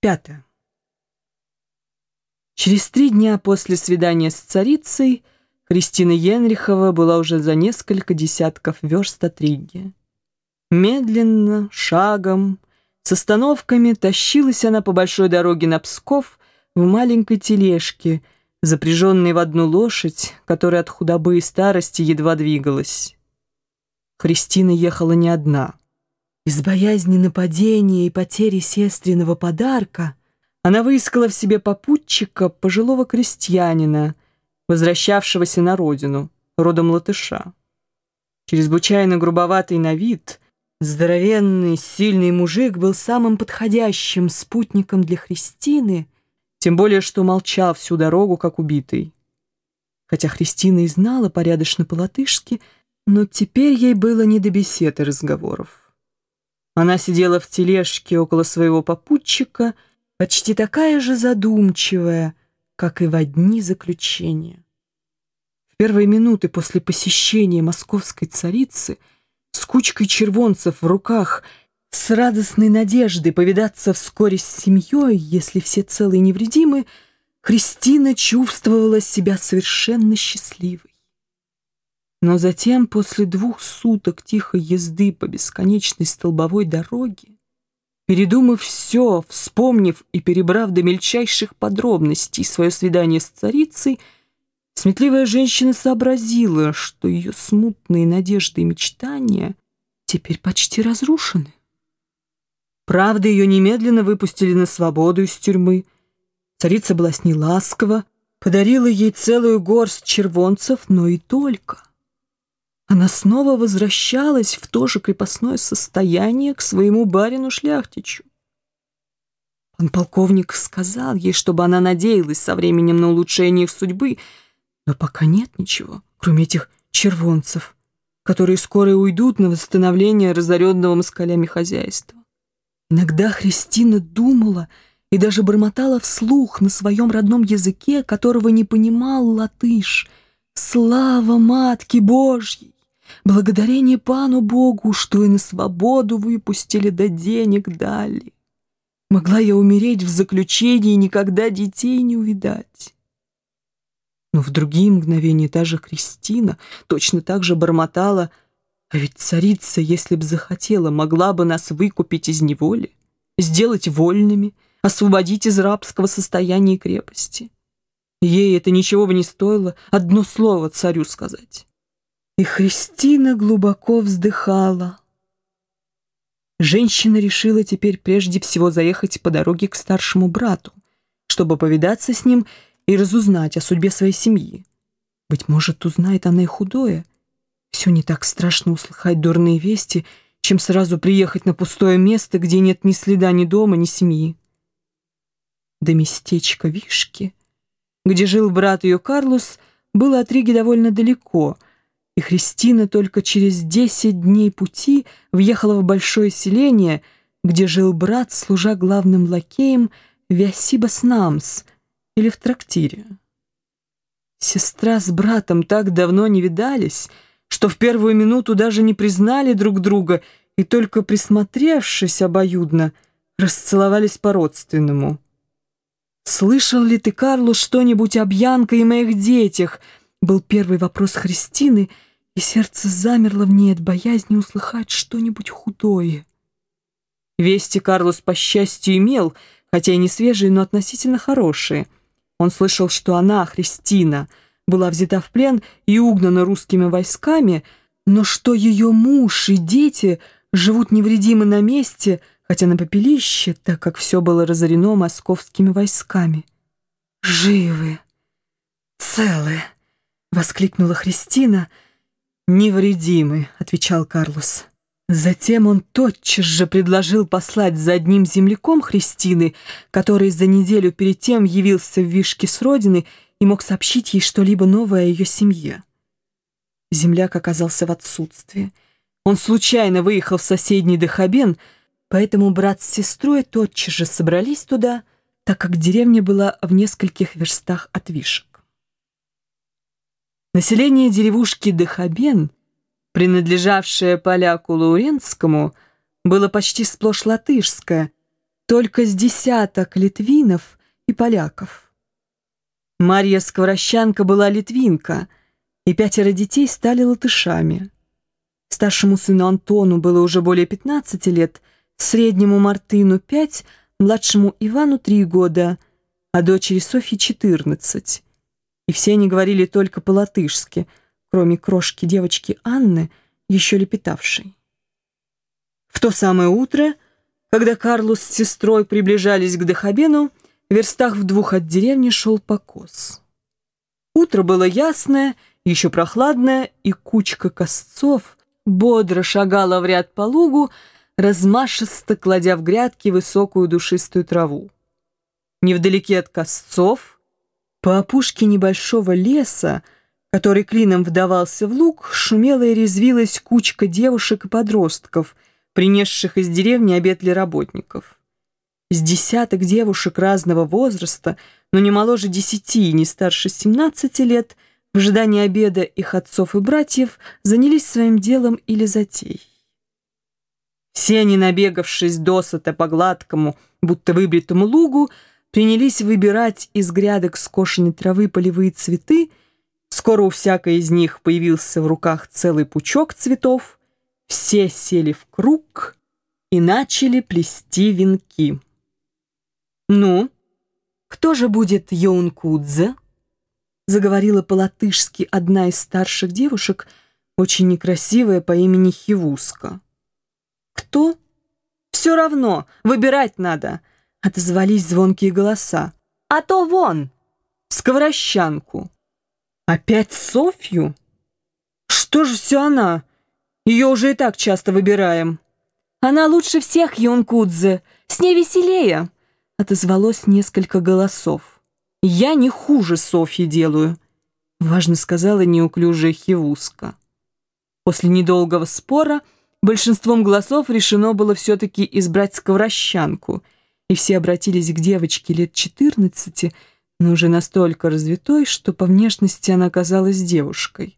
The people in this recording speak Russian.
Пятое. Через три дня после свидания с царицей Кристина Енрихова была уже за несколько десятков верст от Риги. Медленно, шагом, с остановками тащилась она по большой дороге на Псков в маленькой тележке, запряженной в одну лошадь, которая от худобы и старости едва двигалась. Кристина ехала не одна. Из боязни нападения и потери сестриного подарка она выискала в себе попутчика пожилого крестьянина, возвращавшегося на родину, родом латыша. Чрезвычайно грубоватый на вид, здоровенный, сильный мужик был самым подходящим спутником для Христины, тем более что молчал всю дорогу, как убитый. Хотя Христина и знала порядочно по-латышски, но теперь ей было не до бесед и разговоров. Она сидела в тележке около своего попутчика, почти такая же задумчивая, как и в дни заключения. В первые минуты после посещения московской царицы с кучкой червонцев в руках, с радостной надеждой повидаться вскоре с семьей, если все целы и невредимы, Кристина чувствовала себя совершенно счастливой. Но затем, после двух суток тихой езды по бесконечной столбовой дороге, передумав все, вспомнив и перебрав до мельчайших подробностей свое свидание с царицей, сметливая женщина сообразила, что ее смутные надежды и мечтания теперь почти разрушены. Правда, ее немедленно выпустили на свободу из тюрьмы. Царица была с ней ласкова, подарила ей целую горсть червонцев, но и только. Она снова возвращалась в то же крепостное состояние к своему барину-шляхтичу. Пан полковник сказал ей, чтобы она надеялась со временем на улучшение их судьбы, но пока нет ничего, кроме этих червонцев, которые скоро уйдут на восстановление разоренного москалями хозяйства. Иногда Христина думала и даже бормотала вслух на своем родном языке, которого не понимал латыш. «Слава Матке Божьей!» Благодарение пану Богу, что и на свободу выпустили, да денег дали. Могла я умереть в заключении и никогда детей не увидать. Но в другие мгновения та же Кристина точно так же бормотала, а ведь царица, если б захотела, могла бы нас выкупить из неволи, сделать вольными, освободить из рабского состояния крепости. Ей это ничего бы не стоило одно слово царю сказать. И Христина глубоко вздыхала. Женщина решила теперь прежде всего заехать по дороге к старшему брату, чтобы повидаться с ним и разузнать о судьбе своей семьи. Быть может, узнает она и худое. Все не так страшно услыхать дурные вести, чем сразу приехать на пустое место, где нет ни следа ни дома, ни семьи. До местечка Вишки, где жил брат ее Карлос, было от Риги довольно далеко — и Христина только через десять дней пути въехала в большое селение, где жил брат, служа главным лакеем Виасибас Намс или в трактире. Сестра с братом так давно не видались, что в первую минуту даже не признали друг друга и только присмотревшись обоюдно, расцеловались по-родственному. «Слышал ли ты, Карлос, что-нибудь об Янке и моих детях?» был первый вопрос Христины — и сердце замерло в ней от боязни услыхать что-нибудь худое. Вести Карлос, по счастью, имел, хотя и не свежие, но относительно хорошие. Он слышал, что она, Христина, была взята в плен и угнана русскими войсками, но что ее муж и дети живут невредимы на месте, хотя на попелище, так как все было разорено московскими войсками. «Живы! Целы!» — воскликнула Христина — «Невредимы», — отвечал Карлос. Затем он тотчас же предложил послать за одним земляком Христины, который за неделю перед тем явился в Вишке с родины и мог сообщить ей что-либо новое о ее семье. Земляк оказался в отсутствии. Он случайно выехал в соседний Дахабен, поэтому брат с сестрой тотчас же собрались туда, так как деревня была в нескольких верстах от Вишек. Население деревушки Дахабен, принадлежавшее поляку Лауренскому, было почти сплошь латышское, только с десяток литвинов и поляков. Марья Скворощанка была литвинка, и пятеро детей стали латышами. Старшему сыну Антону было уже более 15 лет, среднему Мартыну 5, младшему Ивану 3 года, а дочери Софьи 14. И все они говорили только по-латышски, кроме крошки девочки Анны, еще лепетавшей. В то самое утро, когда Карлус с сестрой приближались к Дахабену, в верстах в двух от деревни шел покос. Утро было ясное, еще прохладное, и кучка косцов бодро шагала в ряд по лугу, размашисто кладя в грядки высокую душистую траву. Невдалеке от косцов, по опушке небольшого леса, который клином вдавался в луг, шумела и резвилась кучка девушек и подростков, принесших из деревни обед для работников. С десяток девушек разного возраста, но не моложе десяти и не старше семнадцати лет, в ожидании обеда их отцов и братьев занялись своим делом или затеей. Все они, набегавшись досыта по гладкому, будто выбритому лугу, принялись выбирать из грядок скошенной травы полевые цветы. Скоро у всякой из них появился в руках целый пучок цветов. Все сели в круг и начали плести венки. «Ну, кто же будет Йоункудзе?» заговорила по-латышски одна из старших девушек, очень некрасивая по имени Хивуска. «Кто?» «Все равно, выбирать надо!» Отозвались звонкие голоса. «А то вон! Сковорощанку!» «Опять Софью? Что же все она? Ее уже и так часто выбираем!» «Она лучше всех, Юнкудзе! С ней веселее!» Отозвалось несколько голосов. «Я не хуже Софьи делаю», — важно сказала неуклюжая Хивуска. После недолгого спора большинством голосов решено было все-таки избрать сковорощанку, и все обратились к девочке лет 14, но уже настолько развитой, что по внешности она казалась девушкой.